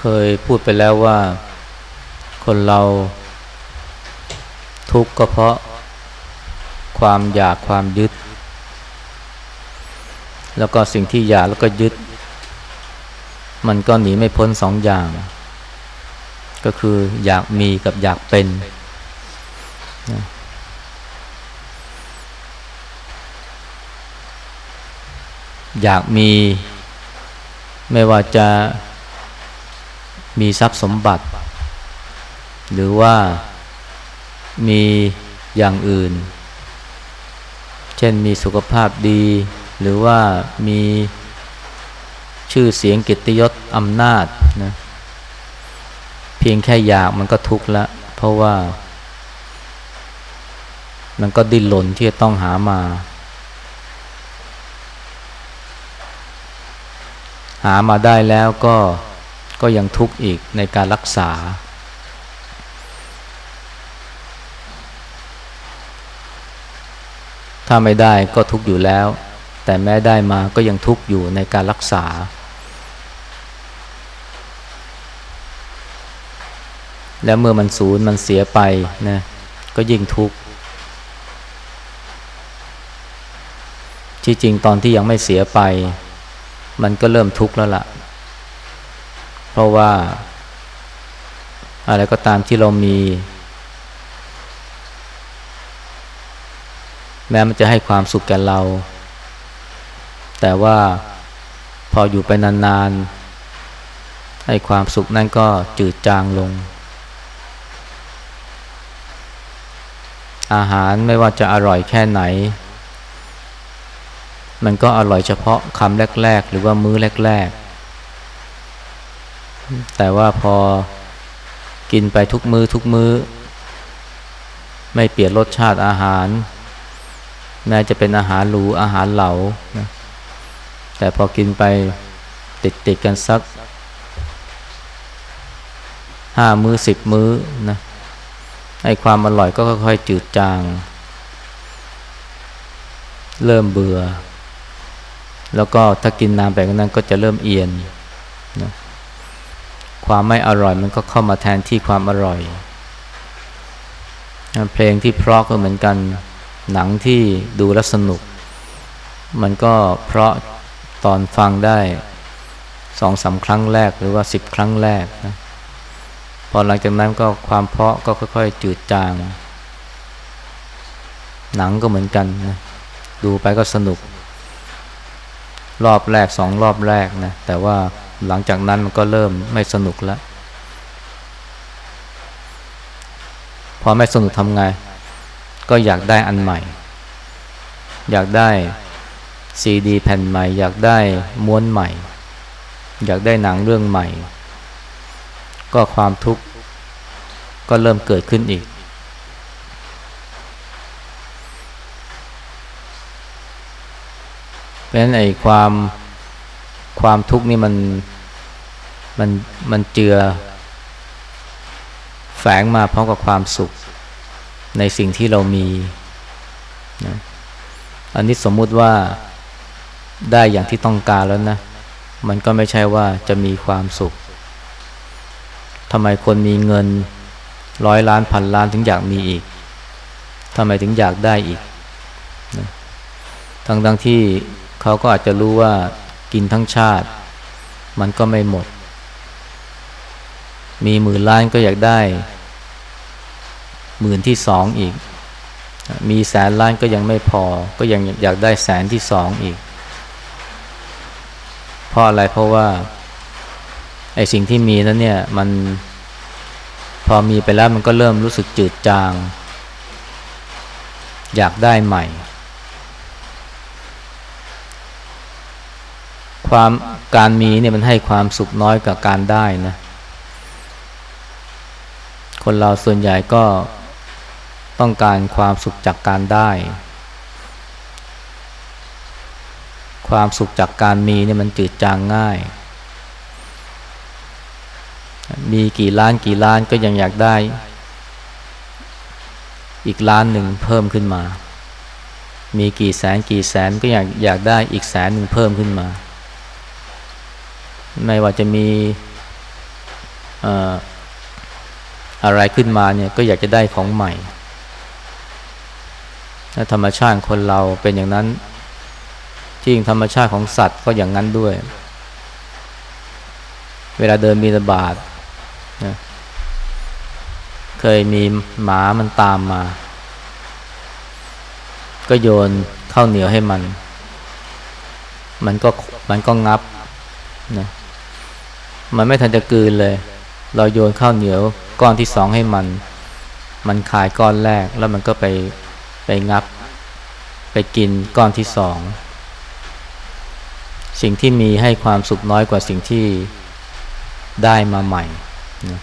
เคยพูดไปแล้วว่าคนเราทุกข์ก็เพราะความอยากความยึด แล้วก็สิ่งที่อยากแล้วก็ยึด มันก็หนีไม่พ้นสองอย่าง ก็คืออยากมีกับอยากเป็น อยากมีไม่ว่าจะ มีทรัพย์สมบัติ หรือว่ามีอย่างอื่น เช่นมีสุขภาพดี หรือว่ามีชื่อเสียงกิตยศอำนาจนะเพียงแค่อยากมันก็ทุกข์ละ เพราะว่า มันก็ดิ้นรนที่จะต้องหามา หามาได้แล้วก็ ก็ยังทุกข์อีกในการรักษา ถ้าไม่ได้ก็ทุกข์อยู่แล้ว แต่แม้ได้มาก็ยังทุกข์อยู่ในการรักษา และเมื่อมันสูญมันเสียไปนะก็ยิ่งทุกข์ที่จริงตอนที่ยังไม่เสียไป มันก็เริ่มทุกข์แล้วละ่ะ ราะว่า อะไรก็ตามที่เรามี แม้มันจะให้ความสุขแก่เรา แต่ว่าพออยู่ไปนานๆให้ความสุขนั่นก็จืดจางลง อาหารไม่ว่าจะอร่อยแค่ไหน มันก็อร่อยเฉพาะคำแรก ๆ หรือว่ามื้อแรก ๆ แต่ว่าพอกินไปทุกมือ้อทุกมือ้อ ไม่เปลี่ยนรสชาติอาหาร แม้จะเป็นอาหารหรูอาหารเหลานะแต่พอกินไปติดติดกันสักห้ามือ้อสิบมื้อนะไอความอร่อยก็ค่อยๆจืดจาง เริ่มเบื่อ แล้วก็ถ้ากินนานไปกว่านั้นก็จะเริ่มเอียนนะ ความไม่อร่อยมันก็เข้ามาแทนที่ความอร่อย เพลงที่เพราะก็เหมือนกัน หนังที่ดูแล้วสนุก มันก็เพราะตอนฟังได้สองสาครั้งแรกหรือว่าสิบครั้งแรกนะพอหลังจากนั้นก็ความเพราะก็ค่อยๆ จืดจาง หนังก็เหมือนกันนะดูไปก็สนุก รอบแรกสองรอบแรกนะแต่ว่า หลังจากนั้นมันก็เริ่มไม่สนุกแล้ว พอไม่สนุกทำไง ก็อยากได้อันใหม่ อยากได้ซีดีแผ่นใหม่ อยากได้ม้วนใหม่ อยากได้หนังเรื่องใหม่ ก็ความทุกข์ก็เริ่มเกิดขึ้นอีก เพราะฉะนั้นไอ้ความ ความทุกข์นี่มันมันมันเจือ แฝงมาพร้อมกับความสุข ในสิ่งที่เรามีนะอันนี้สมมุติว่าได้อย่างที่ต้องการแล้วนะ มันก็ไม่ใช่ว่าจะมีความสุขทำไมคนมีเงินร้อยล้านพันล้านถึงอยากมีอีกทำไมถึงอยากได้อีกนะทั้งทั้งที่เขาก็อาจจะรู้ว่า กินทั้งชาติ มันก็ไม่หมด มีหมื่นล้านก็อยากได้หมื่นที่สองอีก มีแสนล้านก็ยังไม่พอ ก็ยังอยากได้แสนที่สองอีก เพราะอะไรเพราะว่าไอ้สิ่งที่มีนั้นเนี่ยมันพอมีไปแล้วมันก็เริ่มรู้สึกจืดจาง อยากได้ใหม่ ความการมีเนี่ยมันให้ความสุขน้อยกับการได้นะ คนเราส่วนใหญ่ก็ต้องการความสุขจากการได้ ความสุขจากการมีเนี่ยมันจืดจางง่าย มีกี่ล้านกี่ล้านก็ยังอยากได้ อีกล้านหนึ่งเพิ่มขึ้นมา มีกี่แสนกี่แสนก็อยากอยากได้อีกแสนหนึ่งเพิ่มขึ้นมา ไม่ว่าจะมีอะไรขึ้นมาเนี่ยก็อยากจะได้ของใหม่ธรรมชาติคนเราเป็นอย่างนั้น จริงธรรมชาติของสัตว์ก็อย่างนั้นด้วย เวลาเดินมีบาทนะเคยมีหมามันตามมา ก็โยนข้าวเหนียวให้มัน มันก็มันก็งับนะ มันไม่ทันจะกืนเลย เราโยนข้าวเหนียวก้อนที่สองให้มัน มันขายก้อนแรกแล้วมันก็ไปไปงับ ไปกินก้อนที่สอง สิ่งที่มีให้ความสุขน้อยกว่าสิ่งที่ได้มาใหม่นะ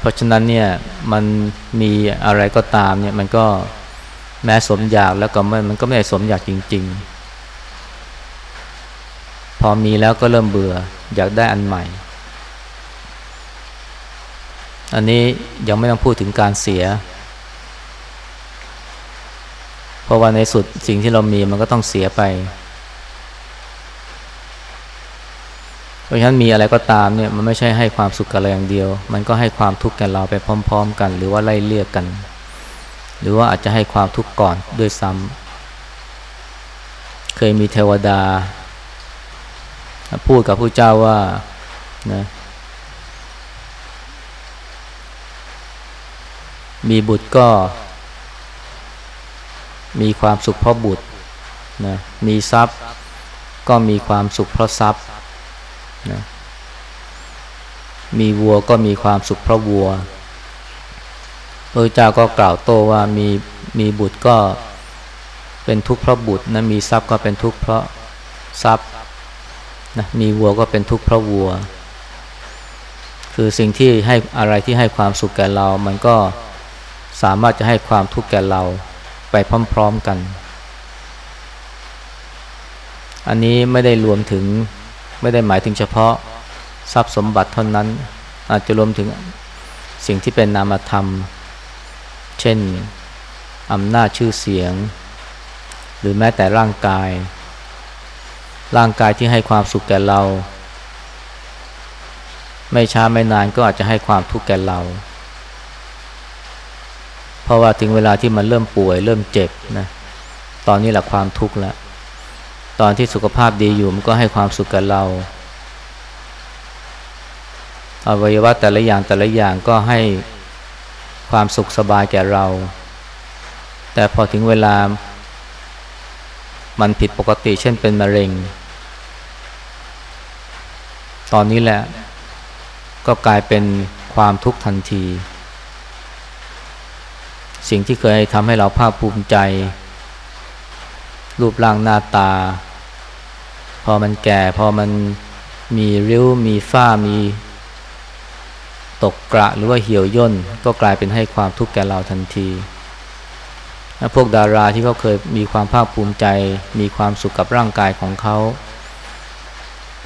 เพราะฉะนั้นเนี่ยมันมีอะไรก็ตามเนี่ยมันก็แม้สมอยากแล้วก็มันมันก็ไม่ได้สมอยากจริง ๆ พอมีแล้วก็เริ่มเบื่อ อยากได้อันใหม่ อันนี้ยังไม่ต้องพูดถึงการเสีย เพราะว่าในสุดสิ่งที่เรามีมันก็ต้องเสียไป เพราะฉะนั้นมีอะไรก็ตามเนี่ยมันไม่ใช่ให้ความสุขกับเราอย่างเดียว มันก็ให้ความทุกข์แก่เราไปพร้อม ๆ กัน หรือว่าไล่เลี่ยกกัน หรือว่าอาจจะให้ความทุกข์ก่อนด้วยซ้ำเคยมีเทวดา พูดกับผู้เจ้าว่านะมีบุตรก็ มีความสุขเพราะบุตรนะมีทรัพย์ก็มีความสุขเพราะทรัพย์นะมีวัวก็มีความสุขเพราะวัวพระเจ้าก็กล่าวโต้ว่ามีมีบุตรก็เป็นทุกข์เพราะบุตรนะมีทรัพย์ก็เป็นทุกข์เพราะทรัพย์ นะมีวัวก็เป็นทุกข์เพราะวัว คือสิ่งที่ให้อะไรที่ให้ความสุขแก่เรา มันก็สามารถจะให้ความทุกข์แก่เราไปพร้อมๆกัน อันนี้ไม่ได้รวมถึงไม่ได้หมายถึงเฉพาะทรัพย์สมบัติเท่านั้น อาจจะรวมถึงสิ่งที่เป็นนามธรรม เช่นอำนาจชื่อเสียง หรือแม้แต่ร่างกาย ร่างกายที่ให้ความสุขแก่เรา ไม่ช้าไม่นานก็อาจจะให้ความทุกข์แก่เรา เพราะว่าถึงเวลาที่มันเริ่มป่วย เริ่มเจ็บนะตอนนี้แหละความทุกข์แล้วตอนที่สุขภาพดีอยู่มันก็ให้ความสุขแกับเราอวัยวะแต่ละอย่างแต่ละอย่างก็ให้ความสุขสบายแก่เรา แต่พอถึงเวลา มันผิดปกติเช่นเป็นมะเร็ง ตอนนี้แหละ ก็กลายเป็นความทุกข์ทันที สิ่งที่เคยทำให้เราภาคภูมิใจ รูปร่างหน้าตา พอมันแก่พอมันมีริ้วมีฝ้ามีตกกระหรือว่าเหี่ยวย่นก็กลายเป็นให้ความทุกข์แก่เราทันทีพวกดาราที่เขาเคยมีความภาคภูมิใจ มีความสุขกับร่างกายของเขา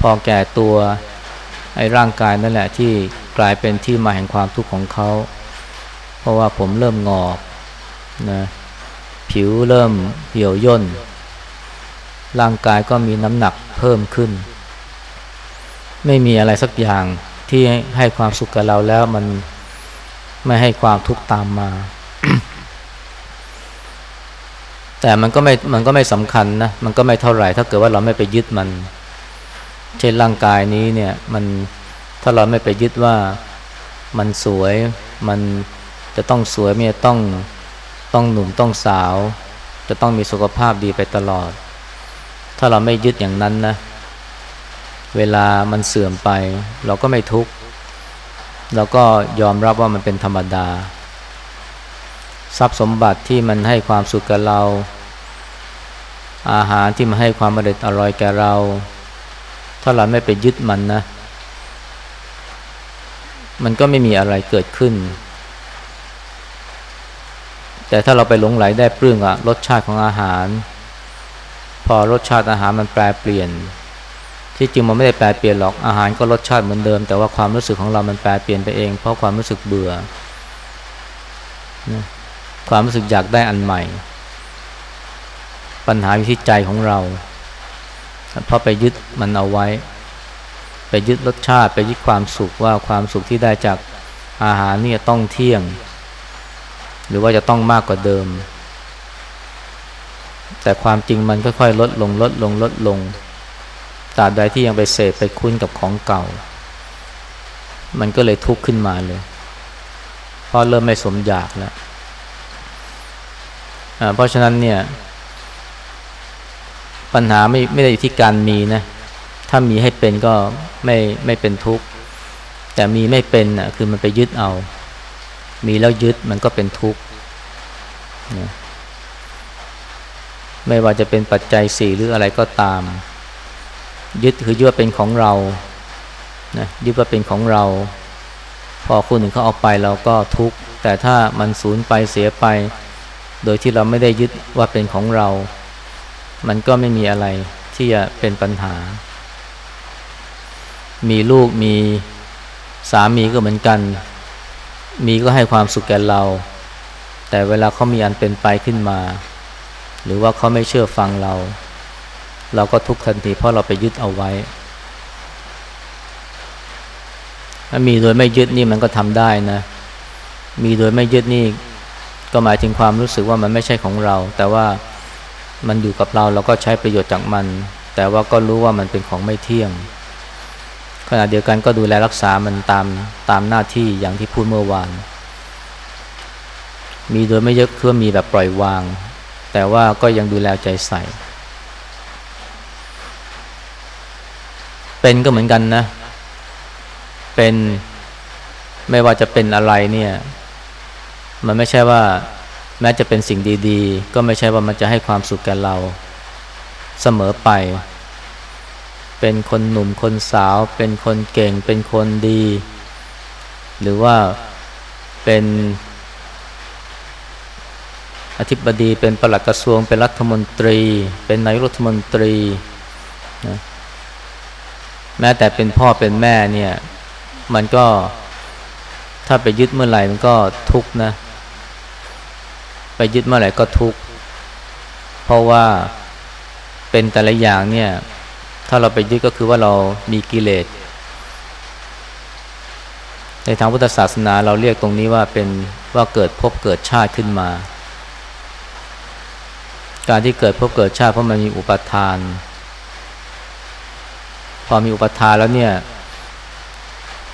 พอแก่ตัว ไอ้ร่างกายนั่นแหละที่กลายเป็นที่มาแห่งความทุกข์ของเขา เพราะว่าผมเริ่มงอกนะผิวเริ่มเหี่ยวย่น ร่างกายก็มีน้ำหนักเพิ่มขึ้น ไม่มีอะไรสักอย่างที่ให้ความสุขกับเราแล้วมันไม่ให้ความทุกข์ตามมา แต่มันก็ไม่ มันก็ไม่สำคัญนะ มันก็ไม่เท่าไหร่ถ้าเกิดว่าเราไม่ไปยึดมัน เช่นร่างกายนี้เนี่ยมันถ้าเราไม่ไปยึดว่ามันสวยมันจะต้องสวยไม่ต้องต้องหนุ่มต้องสาว จะต้องมีสุขภาพดีไปตลอด ถ้าเราไม่ยึดอย่างนั้นนะ เวลามันเสื่อมไป เราก็ไม่ทุกข์เราก็ยอมรับว่ามันเป็นธรรมดา ทรัพย์สมบัติที่มันให้ความสุขกับเรา อาหารที่มันให้ความอร่อยแก่เรา ถ้าเราไม่ไปยึดมันนะ มันก็ไม่มีอะไรเกิดขึ้น แต่ถ้าเราไปหลงไหลได้เปลื้มอะรสชาติของอาหาร พอรสชาติอาหารมันแปรเปลี่ยน ที่จริงมันไม่ได้แปรเปลี่ยนหรอกอาหารก็รสชาติเหมือนเดิม แต่ว่าความรู้สึกของเรามันแปรเปลี่ยนไปเอง เพราะความรู้สึกเบื่อความรู้สึกอยากได้อันใหม่ ปัญหาอยู่ที่ใจของเรา เพราะไปยึดมันเอาไว้ ไปยึดรสชาติไปยึดความสุขว่าความสุขที่ได้จากอาหารนี่ต้องเที่ยง หรือว่าจะต้องมากกว่าเดิม แต่ความจริงมันค่อยๆลดลงลดลงลดลงตราบใดที่ยังไปเสพไปคุ้นกับของเก่า มันก็เลยทุกข์ขึ้นมาเลยเพราะเริ่มไม่สมอยากแล้วเพราะฉะนั้นเนี่ย ปัญหาไม่ไม่ได้อยู่ที่การมีนะ ถ้ามีให้เป็นก็ไม่ไม่เป็นทุกข์ แต่มีไม่เป็นอะคือมันไปยึดเอา มีแล้วยึดมันก็เป็นทุกข์ไม่ว่าจะเป็นปัจจัยสี่หรืออะไรก็ตาม ยึดคือยึดว่าเป็นของเรานะยึดว่าเป็นของเรา พอคนหนึ่งเขาเอาไปเราก็ทุกข์ แต่ถ้ามันสูญไปเสียไป โดยที่เราไม่ได้ยึดว่าเป็นของเรา มันก็ไม่มีอะไรที่จะเป็นปัญหา มีลูกมีสามีก็เหมือนกัน มีก็ให้ความสุขแก่เรา แต่เวลาเขามีอันเป็นไปขึ้นมา หรือว่าเขาไม่เชื่อฟังเรา เราก็ทุกข์ทันทีเพราะเราไปยึดเอาไว้ถ้ามีโดยไม่ยึดนี่มันก็ทำได้นะ มีโดยไม่ยึดนี่ก็หมายถึงความรู้สึกว่ามันไม่ใช่ของเรา แต่ว่า มันอยู่กับเราเราก็ใช้ประโยชน์จากมัน แต่ว่าก็รู้ว่ามันเป็นของไม่เที่ยง ขณะเดียวกันก็ดูแลรักษามันตามตามหน้าที่อย่างที่พูดเมื่อวาน มีโดยไม่เยึดคือมีแบบปล่อยวาง แต่ว่าก็ยังดูแลใจใส่ เป็นก็เหมือนกันนะ เป็นไม่ว่าจะเป็นอะไรเนี่ย มันไม่ใช่ว่า แม้จะเป็นสิ่งดีๆ ก็ไม่ใช่ว่ามันจะให้ความสุขแก่เราเสมอไป เป็นคนหนุ่มคนสาว เป็นคนเก่ง เป็นคนดี หรือว่าเป็นอธิบดีเป็นปลัดกระทรวง เป็นรัฐมนตรี เป็นนายรัฐมนตรีนะแม้แต่เป็นพ่อเป็นแม่เนี่ย มันก็ถ้าไปยึดเมื่อไหร่มันก็ทุกข์นะ ไปยึดเมื่อไหร่ก็ทุกข์เพราะว่าเป็นแต่ละอย่างเนี่ย ถ้าเราไปยึดก็คือว่าเรามีกิเลสในทางพุทธศาสนาเราเรียกตรงนี้ว่าเป็นว่าเกิดพบเกิดชาติขึ้นมา การที่เกิดพบเกิดชาติเพราะมันมีอุปทาน พอมีอุปทานแล้วเนี่ย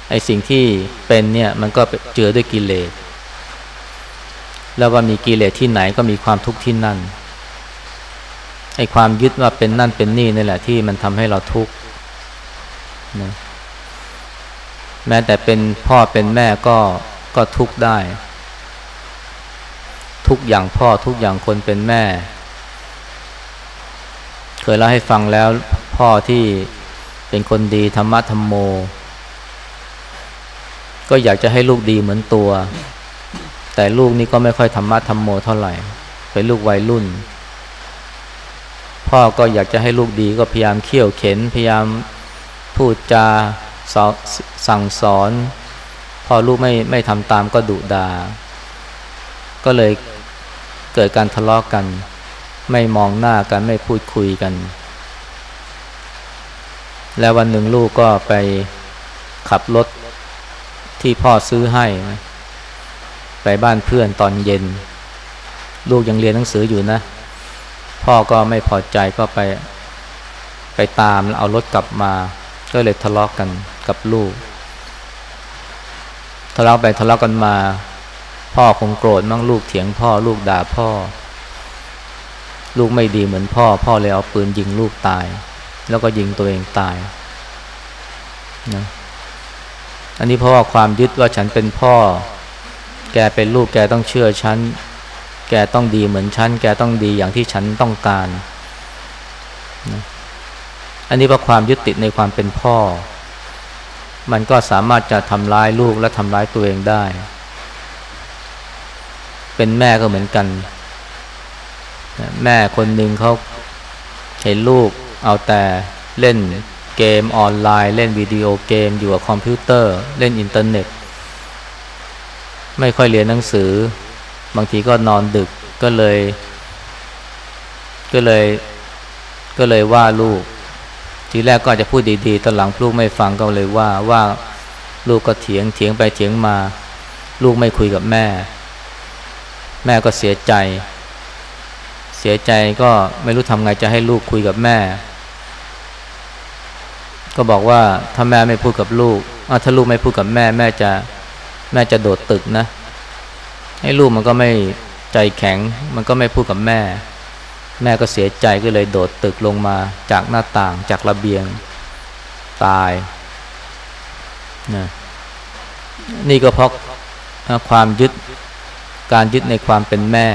ไอสิ่งที่เป็นเนี่ยมันก็เจือด้วยกิเลส แล้วว่ามีกิเลสที่ไหนก็มีความทุกข์ที่นั่นไอความยึดว่าเป็นนั่นเป็นนี่นี่แหละที่มันทำให้เราทุกข์นะแม้แต่เป็นพ่อเป็นแม่ก็ก็ทุกข์ได้ ทุกอย่างพ่อทุกอย่างคนเป็นแม่ เคยเล่าให้ฟังแล้วพ่อที่เป็นคนดีธรรมะธรรมโม ก็อยากจะให้ลูกดีเหมือนตัว แต่ลูกนี่ก็ไม่ค่อยธรรมะธรรมโมเท่าไหร่ เป็นลูกวัยรุ่น พ่อก็อยากจะให้ลูกดีก็พยายามเขี่ยวเข็น พยายามพูดจาสั่งสอน พอลูกไม่ไม่ทำตามก็ดุดา ก็เลยเกิดการทะเลาะกกัน ไม่มองหน้ากันไม่พูดคุยกัน แล้ววันหนึ่งลูกก็ไปขับรถที่พ่อซื้อให้ ไปบ้านเพื่อนตอนเย็น ลูกยังเรียนหนังสืออยู่นะ พ่อก็ไม่พอใจก็ไป ไปตามแล้วเอารถกลับมา ก็เลยทะเลาะกกันกับลูก ทะเลาะไปทะเลาะกันมา พ่อคงโกรธมั่งลูกเถียงพ่อ ลูกด่าพ่อ ลูกไม่ดีเหมือนพ่อ พ่อเลยเอาปืนยิงลูกตาย แล้วก็ยิงตัวเองตายนะอันนี้เพราะว่าความยึดว่าฉันเป็นพ่อ แกเป็นลูกแกต้องเชื่อฉัน แกต้องดีเหมือนฉัน แกต้องดีอย่างที่ฉันต้องการนะอันนี้เพราะความยึดติดในความเป็นพ่อ มันก็สามารถจะทำร้ายลูกและทำร้ายตัวเองได้ เป็นแม่ก็เหมือนกัน แม่คนหนึ่งเขาเห็นลูกเอาแต่เล่นเกมออนไลน์ เล่นวิดีโอเกมอยู่กับคอมพิวเตอร์ เล่นอินเทอร์เน็ต ไม่ค่อยเรียนหนังสือ บางทีก็นอนดึกก็เลย ก็เลย ก็เลยว่าลูก ทีแรกก็อาจจะพูดดีๆตอนหลังลูกไม่ฟังก็เลยว่าว่าลูกก็เถียงเถียงไปเถียงมา ลูกไม่คุยกับแม่ แม่ก็เสียใจ เสียใจก็ไม่รู้ทำไงจะให้ลูกคุยกับแม่ ก็บอกว่าถ้าแม่ไม่พูดกับลูกถ้าลูกไม่พูดกับแม่แม่จะ แม่จะโดดตึกนะ ให้ลูกมันก็ไม่ใจแข็ง มันก็ไม่พูดกับแม่ แม่ก็เสียใจก็เลยโดดตึกลงมาจากหน้าต่างจากระเบียงตายนะนี่ก็เพราะความยึดการยึดในความเป็นแม่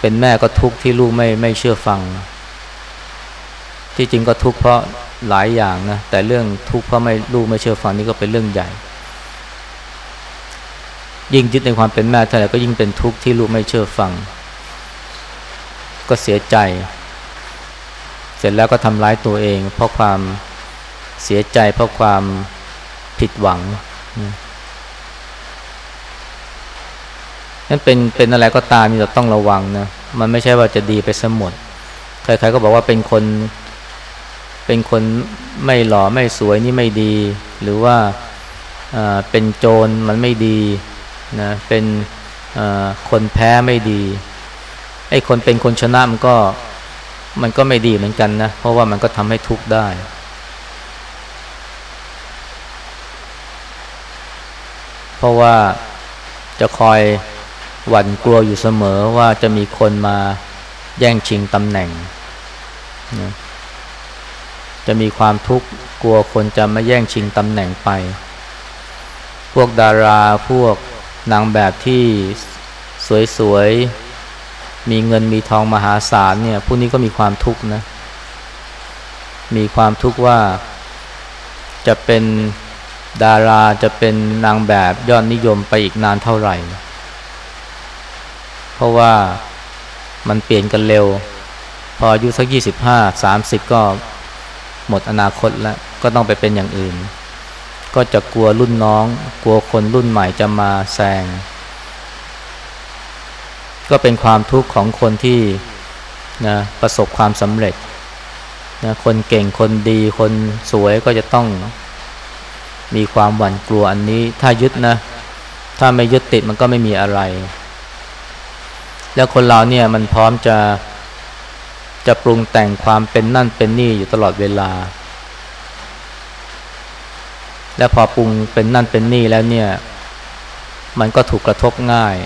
เป็นแม่ก็ทุกข์ที่ลูกไม่ไม่เชื่อฟัง ที่จริงก็ทุกข์เพราะหลายอย่างนะแต่เรื่องทุกข์เพราะไม่ลูกไม่เชื่อฟังนี่ก็เป็นเรื่องใหญ่ ยิ่งยึดในความเป็นแม่เท่าไหร่ก็ยิ่งเป็นทุกข์ที่ลูกไม่เชื่อฟัง ก็เสียใจ เสร็จแล้วก็ทำร้ายตัวเอง เพราะความเสียใจเพราะความผิดหวังนั่นเป็นเป็นอะไรก็ตามนี่เราต้องระวังนะมันไม่ใช่ว่าจะดีไปสมดใครๆก็บอกว่าเป็นคน เป็นคนไม่หล่อไม่สวยนี่ไม่ดี หรือว่าเป็นโจรมันไม่ดี นะเป็นคนแพ้ไม่ดีไอ้คนเป็นคนชนะมันก็มันก็ไม่ดีเหมือนกันนะ เพราะว่ามันก็ทำให้ทุกข์ได้ เพราะว่าจะคอยหวั่นกลัวอยู่เสมอว่าจะมีคนมาแย่งชิงตำแหน่งนะจะมีความทุกข์กลัวคนจะมาแย่งชิงตำแหน่งไป พวกดาราพวก นางแบบที่สวยๆ มีเงินมีทองมหาศาลเนี่ยพวกนี้ก็มีความทุกข์นะ มีความทุกข์ว่าจะเป็นดาราจะเป็นนางแบบยอดนิยมไปอีกนานเท่าไหร่ เพราะว่ามันเปลี่ยนกันเร็ว พออายุสักยี่สิบห้าสามสิบก็หมดอนาคตแล้ว ก็ต้องไปเป็นอย่างอื่น ก็จะกลัวรุ่นน้อง กลัวคนรุ่นใหม่จะมาแซง ก็เป็นความทุกข์ของคนที่นะประสบความสำเร็จนะคนเก่งคนดีคนสวยก็จะต้องมีความหวั่นกลัวอันนี้ ถ้ายึดนะ ถ้าไม่ยึดติดมันก็ไม่มีอะไร แล้วคนเราเนี่ยมันพร้อมจะจะปรุงแต่งความเป็นนั่นเป็นนี่อยู่ตลอดเวลา แล้วพอปรุงเป็นนั่นเป็นนี่แล้วเนี่ย มันก็ถูกกระทบง่าย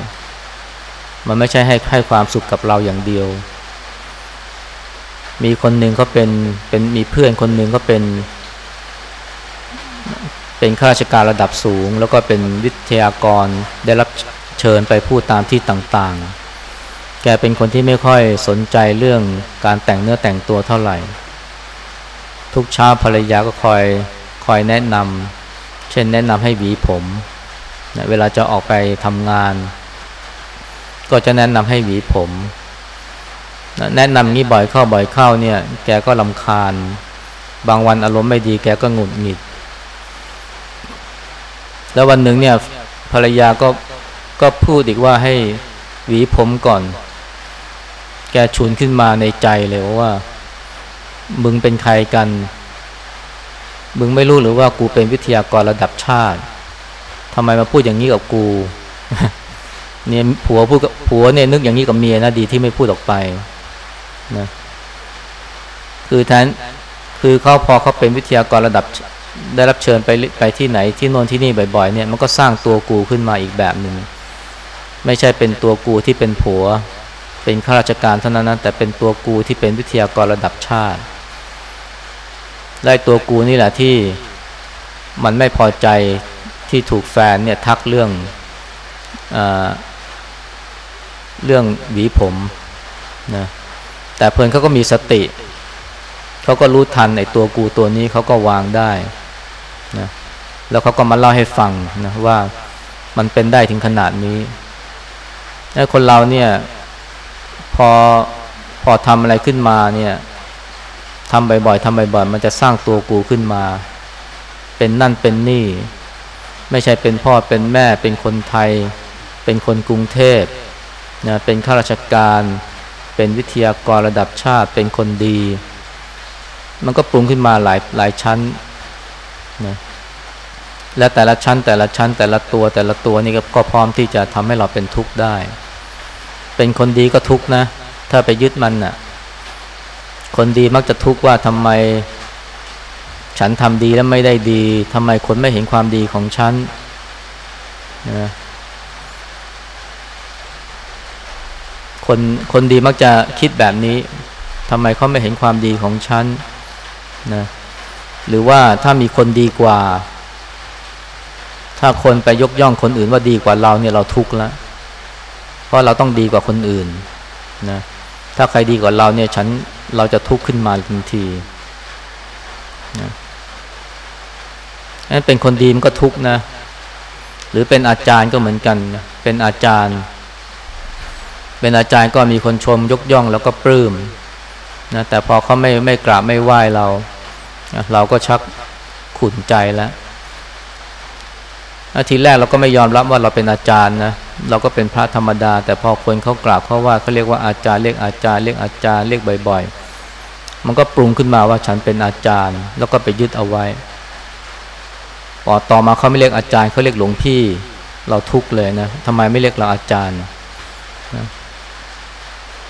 มันไม่ใช่ให้ให้ความสุขกับเราอย่างเดียว มีคนหนึ่งเขาเป็นเป็นมีเพื่อนคนหนึ่งก็เป็น เป็นข้าราชการระดับสูง แล้วก็เป็นวิทยากรได้รับเชิญไปพูดตามที่ต่างๆ แกเป็นคนที่ไม่ค่อยสนใจเรื่องการแต่งเนื้อแต่งตัวเท่าไหร่ ทุกเช้าภรรยาก็คอยคอยแนะนำ เช่นแนะนำให้หวีผมนะเวลาจะออกไปทำงาน ก็จะแนะนำให้หวีผมนะแนะนำงี้บ่อยเข้าบ่อยเข้าเนี่ย แกก็ลำคาญ บางวันอารมณ์ไม่ดีแกก็หงุดหงิด แล้ววันหนึ่งเนี่ยภรรยาก็ก็พูดอีกว่าให้หวีผมก่อน แกชุนขึ้นมาในใจเลยว่า มึงเป็นใครกัน มึงไม่รู้หรือว่ากูเป็นวิทยากรระดับชาติทำไมมาพูดอย่างนี้กับกูเนี่ยผัวพูดกับผัวเนี่ยนึกอย่างนี้กับเมียนะดีที่ไม่พูดออกไปนะคือแทนคือเขาพอเขาเป็นวิทยากรระดับได้รับเชิญไปไปที่ไหนที่โน่นที่นี่บ่อยๆเนี่ยมันก็สร้างตัวกูขึ้นมาอีกแบบหนึ่งไม่ใช่เป็นตัวกูที่เป็นผัว เป็นข้าราชการเท่านั้นนะแต่เป็นตัวกูที่เป็นวิทยากรระดับชาติ ได้ตัวกูนี่แหละที่มันไม่พอใจที่ถูกแฟนเนี่ยทักเรื่องอเรื่องหวีผมนะแต่เพื่อนเขาก็มีสติ เขาก็รู้ทันไอ้ตัวกูตัวนี้เขาก็วางได้นะแล้วเขาก็มาเล่าให้ฟังนะว่ามันเป็นได้ถึงขนาดนี้แล้วคนเราเนี่ย พอพอทำอะไรขึ้นมาเนี่ย ทำบ่อยๆทำบ่อยๆมันจะสร้างตัวกูขึ้นมา เป็นนั่นเป็นนี่ ไม่ใช่เป็นพ่อเป็นแม่เป็นคนไทย เป็นคนกรุงเทพนะเป็นข้าราชการ เป็นวิทยากรระดับชาติเป็นคนดี มันก็ปรุงขึ้นมาหลายหลายชั้นนะและแต่ละชั้นแต่ละชั้นแต่ละตัวแต่ละตัวนี่ก็พร้อมที่จะทำให้เราเป็นทุกข์ได้ เป็นคนดีก็ทุกข์นะ ถ้าไปยึดมันน่ะ คนดีมักจะทุกข์ว่าทำไมฉันทำดีแล้วไม่ได้ดีทำไมคนไม่เห็นความดีของฉันนะคนคนดีมักจะคิดแบบนี้ทำไมเขาไม่เห็นความดีของฉันนะหรือว่าถ้ามีคนดีกว่า ถ้าคนไปยกย่องคนอื่นว่าดีกว่าเราเนี่ยเราทุกข์แล้วเพราะเราต้องดีกว่าคนอื่นนะ ถ้าใครดีกว่าเราเนี่ยฉันเราจะทุกข์ขึ้นมาทันทีนะนั้นเป็นคนดีมันก็ทุกข์นะ หรือเป็นอาจารย์ก็เหมือนกัน เป็นอาจารย์ เป็นอาจารย์ก็มีคนชมยกย่องแล้วก็ปลื้มนะแต่พอเขาไม่ไม่กราบไม่ไหว้เรา เราก็ชักขุนใจแล้วทีแรกเราก็ไม่ยอมรับว่าเราเป็นอาจารย์นะ เราก็เป็นพระธรรมดา แต่พอคนเขากราบเขาว่าเขาเรียกว่าอาจารย์เรียกอาจารย์เรียกอาจารย์เรียกบ่อย ๆ มันก็ปรุงขึ้นมาว่าฉันเป็นอาจารย์ แล้วก็ไปยึดเอาไว้พอต่อมาเขาไม่เรียกอาจารย์เขาเรียกหลวงพี่ เราทุกเลยนะทำไมไม่เรียกเราอาจารย์นะ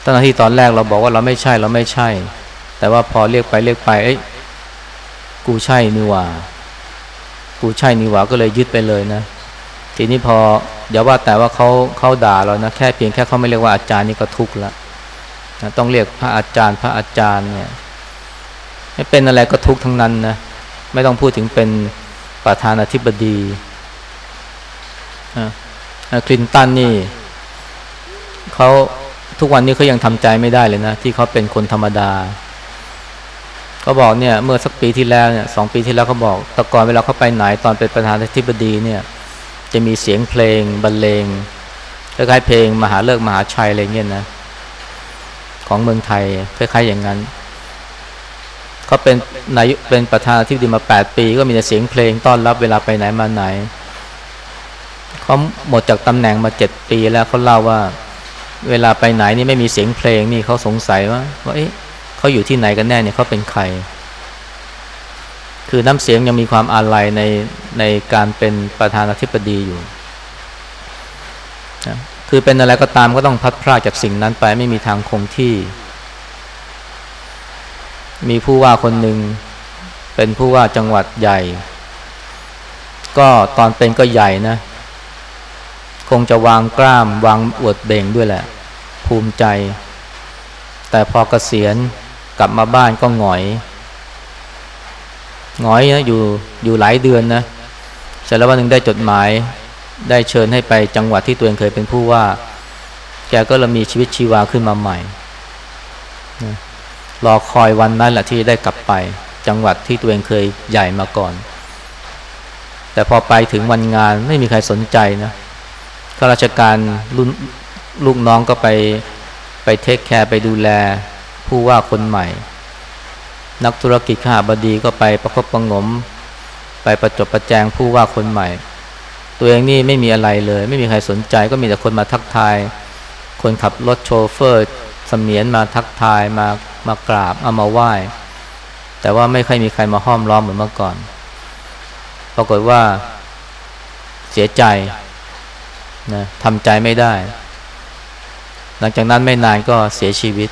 ตั้งที่ตอนแรกเราบอกว่าเราไม่ใช่เราไม่ใช่ แต่ว่าพอเรียกไปเรียกไปเอ้ยกูใช่นี่ว่า กูใช่นี่ว่าก็เลยยึดไปเลยนะ ทีนี้พออย่าว่าแต่ว่าเขาเขาด่าเรานะแค่เพียงแค่เขาไม่เรียกว่าอาจารย์นี่ก็ทุกข์ละนะต้องเรียกพระอาจารย์พระอาจารย์เนี่ยไม่เป็นอะไรก็ทุกข์ทั้งนั้นนะไม่ต้องพูดถึงเป็นประธานาธิบดีคลินตันนี่เขาทุกวันนี้เขายังทำใจไม่ได้เลยนะ ที่เขาเป็นคนธรรมดาเขาบอกเนี่ย เมื่อสักปีที่แล้วเนี่ยสองปีที่แล้วเขาบอกแต่ก่อนเวลาเขาไปไหนตอนเป็นประธานาธิบดีเนี่ย จะมีเสียงเพลงบรรเลงคล้ายๆเพลงมหาเลิกมหาชัยอะไรเงี้ยนะของเมืองไทยคล้ายๆอย่างนั้นเขาเป็นนายเป็นประธานาธิบดีมาแปดปี ก็มีแต่เสียงเพลงต้อนรับเวลาไปไหนมาไหนเขาหมดจากตำแหน่งมาเจ็ดปีแล้วเขาเล่าว่า เวลาไปไหนนี่ไม่มีเสียงเพลงนี่เขาสงสัยว่าว่าเอ๊ะเขาอยู่ที่ไหนกันแน่เนี่ยเขาเป็นใคร คือน้ำเสียงยังมีความอาลัยในในการเป็นประธานาธิบดีอยู่นะคือเป็นอะไรก็ตามก็ต้องพัดพลาดจากสิ่งนั้นไปไม่มีทางคงที่ มีผู้ว่าคนหนึ่งเป็นผู้ว่าจังหวัดใหญ่ ก็ตอนเป็นก็ใหญ่นะ คงจะวางกล้ามวางอวดเบ่งด้วยแหละ ภูมิใจ แต่พอเกษียณกลับมาบ้านก็หงอย หงอยนะอยู่อยู่หลายเดือนนะเสร็จแล้ววันหนึ่งได้จดหมายได้เชิญให้ไปจังหวัดที่ตัวเองเคยเป็นผู้ว่า แกก็เลยมีชีวิตชีวาขึ้นมาใหม่นะรอคอยวันนั้นแหละที่ได้กลับไป จังหวัดที่ตัวเองเคยใหญ่มาก่อน แต่พอไปถึงวันงานไม่มีใครสนใจนะข้าราชการรุ่นลูกน้องก็ไปไปเทคแคร์ไปดูแลผู้ว่าคนใหม่ นักธุรกิจข้าบดีก็ไปประคบประงม ไปประจบประแจงผู้ว่าคนใหม่ ตัวเองนี่ไม่มีอะไรเลย ไม่มีใครสนใจก็มีแต่คนมาทักทาย คนขับรถโชเฟอร์สมียนมาทักทายมามากราบเอามาไหว้ แต่ว่าไม่ค่อยมีใครมาห้อมล้อมเหมือนเมื่อก่อน ปรากฏว่าเสียใจนะทำใจไม่ได้ หลังจากนั้นไม่นานก็เสียชีวิต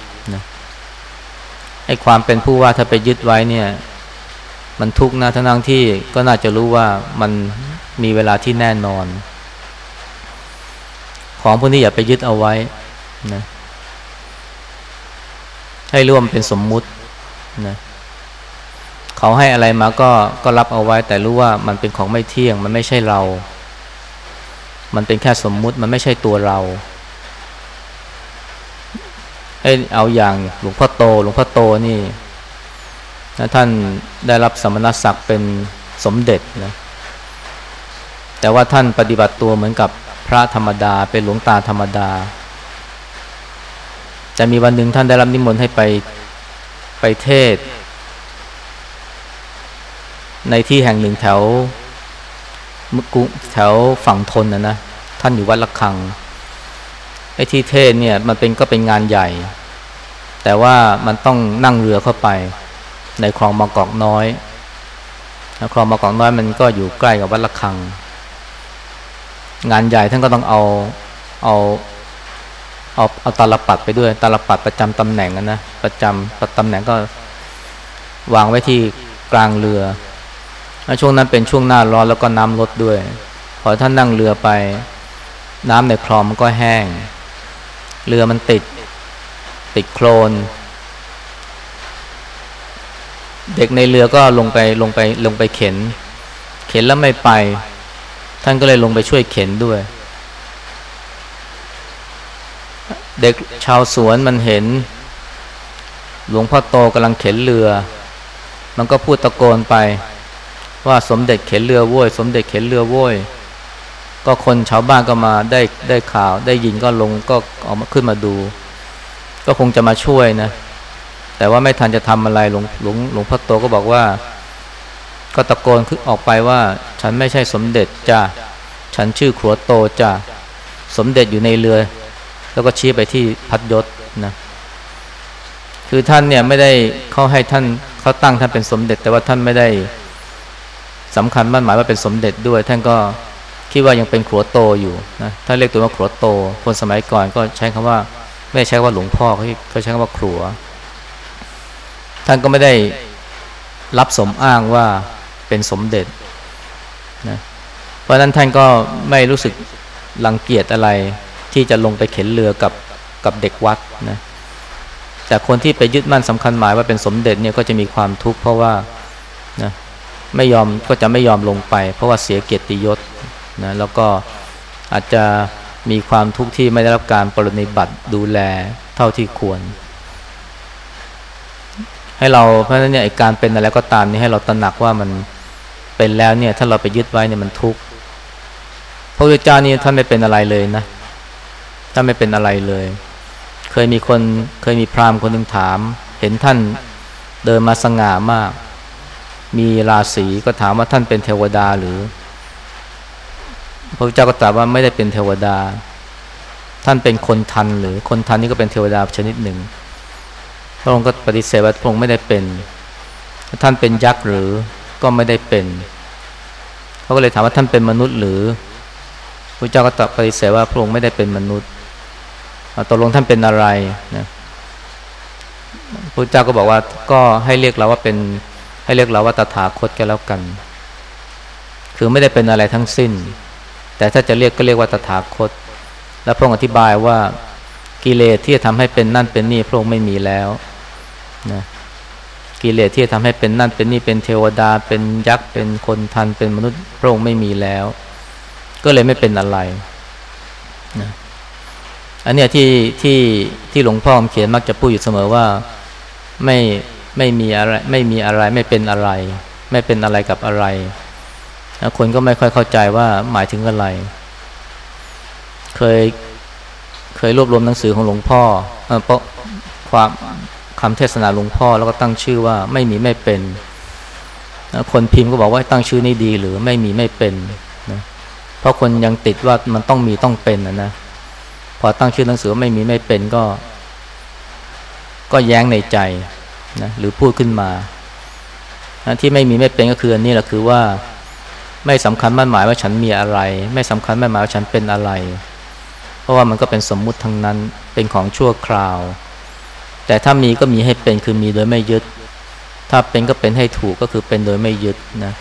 ไอ้ความเป็นผู้ว่าถ้าไปยึดไว้เนี่ย มันทุกข์นะทั้งที่ก็น่าจะรู้ว่ามันมีเวลาที่แน่นอน ของพวกนี้อย่าไปยึดเอาไว้นะให้ร่วมเป็นสมมุตินะเขาให้อะไรมาก็ก็รับเอาไว้ แต่รู้ว่ามันเป็นของไม่เที่ยง มันไม่ใช่เรา มันเป็นแค่สมมุติมันไม่ใช่ตัวเรา เอ้เอาอย่างหลวงพ่อโต หลวงพ่อโตนี่นะท่านได้รับสมณศักดิ์เป็นสมเด็จนะแต่ว่าท่านปฏิบัติตัวเหมือนกับพระธรรมดา เป็นหลวงตาธรรมดาแต่มีวันหนึ่งท่านได้รับนิมนต์ให้ไปไปเทศ ในที่แห่งหนึ่งแถวกุแถวฝั่งทนนะนะ ท่านอยู่วัดละคัง ไอ้ที่เทศเนี่ยมันเป็นก็เป็นงานใหญ่ แต่ว่ามันต้องนั่งเรือเข้าไป ในคลองมากอกน้อยคลองมากอกน้อยมันก็อยู่ใกล้กับวัดละคัง งานใหญ่ท่านก็ต้องเอาเอาเอาเอาตาลปัดไปด้วยตาลปัดประจำตำแหน่งนะประจำตำแหน่งก็วางไว้ที่กลางเรือช่วงนั้นเป็นช่วงหน้าร้อนแล้วก็น้ำลดด้วย พอท่านนั่งเรือไป น้ำในคลองมันก็แห้ง เรือมันติด ติดโคลน เด็กในเรือก็ลงไปลงไปลงไปเข็น เข็นแล้วไม่ไป ท่านก็เลยลงไปช่วยเข็นด้วย เด็กชาวสวนมันเห็น หลวงพ่อโตกำลังเข็นเรือ มันก็พูดตะโกนไป ว่าสมเด็จเข็นเรือโว้ย สมเด็จเข็นเรือโว้ย ก็คนชาวบ้านก็มาได้ได้ข่าว ได้ยินก็ลงก็ออกมาขึ้นมาดู ก็คงจะมาช่วยนะ แต่ว่าไม่ทันจะทำอะไรหลวงหลวงหลวงพ่อโตก็บอกว่า ก็ตะโกนขึ้นออกไปว่า ฉันไม่ใช่สมเด็จจ้าฉันชื่อขัวโตจ้าสมเด็จอยู่ในเรือ แล้วก็ชี้ไปที่พัดยศนะคือท่านเนี่ยไม่ได้เขาให้ท่านเขาตั้งท่านเป็นสมเด็จ แต่ว่าท่านไม่ได้สำคัญมั่นหมายว่าเป็นสมเด็จด้วย ท่านก็ คิดว่ายังเป็นขัวโตอยู่นะถ้าเรียกตัวว่าขัวโต คนสมัยก่อนก็ใช้คำว่า ไม่ใช้ว่าหลวงพ่อเขาใช้คำว่าขัว ท่านก็ไม่ได้รับสมอ้างว่าเป็นสมเด็จนะเพราะนั้นท่านก็ไม่รู้สึกรังเกียจอะไรที่จะลงไปเข็นเรือกับกับเด็กวัดนะแต่คนที่ไปยึดมั่นสำคัญหมายว่าเป็นสมเด็จเนี่ยก็จะมีความทุกข์เพราะว่านะไม่ยอมก็จะไม่ยอมลงไป เพราะว่าเสียเกียรติยศ นะแล้วก็อาจจะมีความทุกข์ที่ไม่ได้รับการปรนิบัติดูแลเท่าที่ควร ให้เราเพราะฉะนั้นเนี่ยการเป็นอะไรก็ตามนี่ให้เราตระหนักว่ามันเป็นแล้วเนี่ย ถ้าเราไปยึดไว้เนี่ยมันทุกข์พระพุทธเจ้านี่ท่านไม่เป็นอะไรเลยนะท่านไม่เป็นอะไรเลย เคยมีคนเคยมีพราหมณ์คนหนึ่งถาม เห็นท่านเดินมาสง่ามาก มีราศีก็ถามว่าท่านเป็นเทวดาหรือ พระพุทธเจ้าก็ตรัสว่าไม่ได้เป็นเทวดา ท่านเป็นคนทันหรือคนทันนี่ก็เป็นเทวดาชนิดหนึ่ง พระองค์ก็ปฏิเสธว่าพระองค์ไม่ได้เป็น ท่านเป็นยักษ์หรือก็ไม่ได้เป็นเขาก็เลยถามว่าท่านเป็นมนุษย์หรือพระเจ้าก็ตรัสปฏิเสธว่าพระองค์ไม่ได้เป็นมนุษย์ตกลงท่านเป็นอะไรนะพระเจ้าก็บอกว่าก็ให้เรียกเราว่าเป็นให้เรียกเราว่าตถาคตก็แล้วกัน คือไม่ได้เป็นอะไรทั้งสิ้น แต่ถ้าจะเรียกก็เรียกว่าตถาคต และพระองค์อธิบายว่ากิเลสที่จะทำให้เป็นนั่นเป็นนี่พระองค์ไม่มีแล้วนะกิเลสที่จะทำให้เป็นนั่นเป็นนี่เป็นเทวดา เป็นยักษ์เป็นคนทันเป็นมนุษย์พระองค์ไม่มีแล้ว ก็เลยไม่เป็นอะไรนะอันนี้ที่ที่ที่หลวงพ่อเขียนมักจะพูดอยู่เสมอว่าไม่ไม่มีอะไรไม่มีอะไรไม่เป็นอะไร ไม่เป็นอะไรกับอะไร คนก็ไม่ค่อยเข้าใจว่าหมายถึงอะไร เคยเคยรวบรวมหนังสือของหลวงพ่อเพราะความคำเทศนาหลวงพ่อแล้วก็ตั้งชื่อว่าไม่มีไม่เป็นคนพิมพ์ก็บอกว่าตั้งชื่อนี้ดีหรือไม่มีไม่เป็นนะเพราะคนยังติดว่ามันต้องมีต้องเป็นนะนะพอตั้งชื่อหนังสือไม่มีไม่เป็นก็ ก็แย้งในใจนะหรือพูดขึ้นมาที่ไม่มีไม่เป็นก็คืออันนี้แหละคือว่า ไม่สำคัญมั่นหมายว่าฉันมีอะไร ไม่สำคัญมั่นหมายว่าฉันเป็นอะไร เพราะว่ามันก็เป็นสมมุติทั้งนั้นเป็นของชั่วคราว แต่ถ้ามีก็มีให้เป็นคือมีโดยไม่ยึด ถ้าเป็นก็เป็นให้ถูกก็คือเป็นโดยไม่ยึดนะ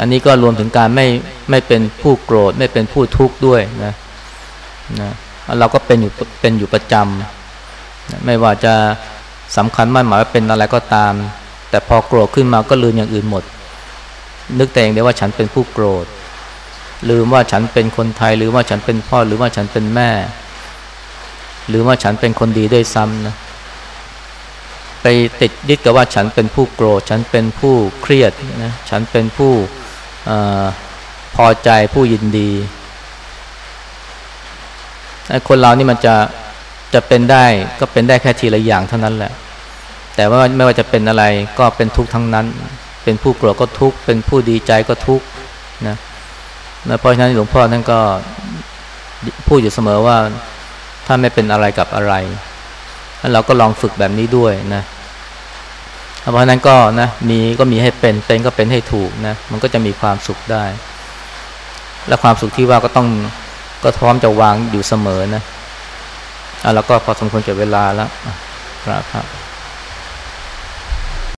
อันนี้ก็รวมถึงการไม่ไม่เป็นผู้โกรธ ไม่เป็นผู้ทุกข์ด้วยนะนะเราก็เป็นอยู่เป็นอยู่ประจำไม่ว่าจะสำคัญมั่นหมายว่าเป็นอะไรก็ตาม แต่พอโกรธขึ้นมาก็ลืมอย่างอื่นหมด นึกแต่เองได้ว่าฉันเป็นผู้โกรธลืมว่าฉันเป็นคนไทย หรือว่าฉันเป็นพ่อหรือว่าฉันเป็นแม่ หรือว่าฉันเป็นคนดีด้วยซ้ำนะไปติดยึดกับว่าฉันเป็นผู้โกรธ ฉันเป็นผู้เครียดนะฉันเป็นผู้อพอใจผู้ยินดีคนเรานี่มันจะจะเป็นได้ก็เป็นได้แค่ทีละอย่างเท่านั้นแหละ แต่ว่าไม่ว่าจะเป็นอะไรก็เป็นทุกข์ทั้งนั้น เป็นผู้โกรธก็ทุกข์เป็นผู้ดีใจก็ทุกข์นะนะเพราะฉะนั้นหลวงพ่อท่านก็พูดอยู่เสมอว่าถ้าไม่เป็นอะไรกับอะไรเราก็ลองฝึกแบบนี้ด้วยนะเพราะนั้นก็นะมีก็มีให้เป็นเป็นก็เป็นให้ถูกนะมันก็จะมีความสุขได้ และความสุขที่ว่าก็ต้องก็พร้อมจะวางอยู่เสมอนะอะแล้วก็พอสมควรเก็บเวลาแล้วครับ